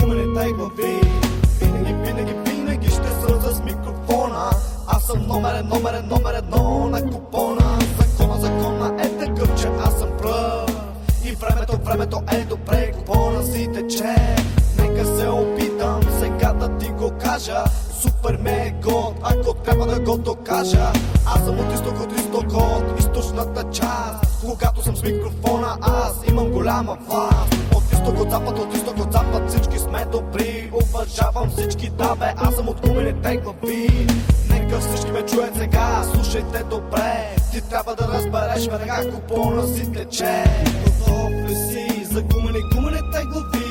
гумените глави Винаги, винаги, винаги ще съм с микрофона. Аз съм номер, номер, номер едно на купона. Закона, закона е такъв, че аз съм пръв. И времето, времето е добре, купона си тече. Нека се опитам сега да ти го кажа. Супер ме е год, ако трябва да го докажа. Аз съм от изток, от изток, от източната част. Когато съм с микрофона, аз имам голяма власт изток, запад, от изток, от запад Всички сме добри, уважавам всички, да бе Аз съм от гумените глави Нека всички ме чуят сега, слушайте добре. Ти трябва да разбереш веднага купона си тече Готов ли си за гумени, гумените глави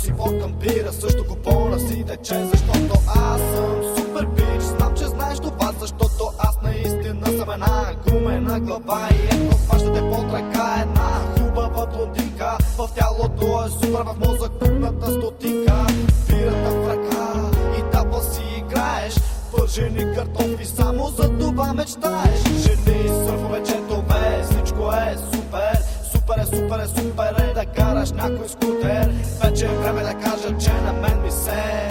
си фоткам бира също купона си тече Защото аз съм супер бич. Знам, че знаеш това, защото аз наистина съм една гумена глава. И ето хващате под ръка. Една хубава блондинка В тялото е супер, в мозък пукната стотинка. Бирата в ръка и тапа си играеш. Пържени картофи, само за това мечтаеш. Жени, сърфове, четове, всичко е супер Супер е, супер е, да караш някой скутер. Вече е време да кажа, че на мен ми се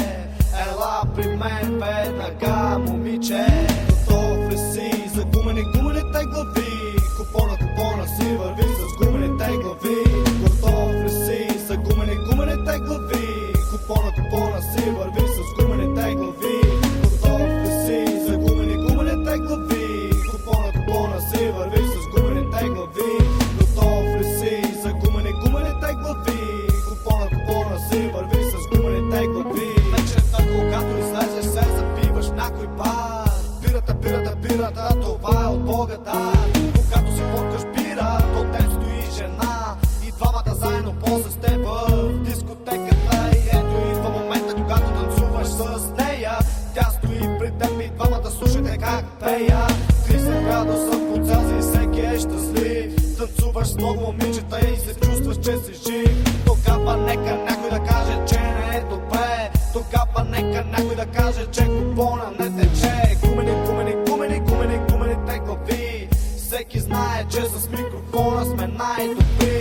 Ела при мен веднага, момиче. Готов ли си за гумени, гумените глави? Купона, купона си върви Танцуваш с много момичета и се чувстваш, че си жив. Тогава нека някой да каже, че не е добре. Тогава нека някой да каже, че купона не тече. Гумени, гумени, гумени, гумени, гумените глави. Всеки знае, че с микрофона сме най-добри.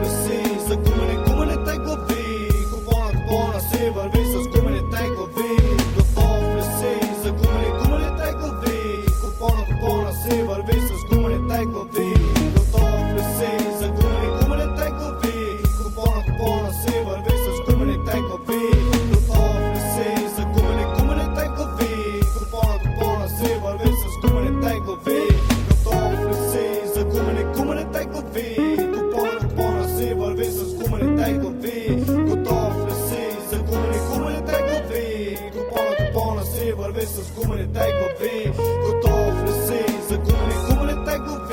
Ли си за гумени, гумените глави. Купона, купона си върви с гумените глави. Готов си за гумени, гумените глави. Купона, купона си върви с гумените глави с гумени тайглави Готов ли си за гумени, гумени тайглави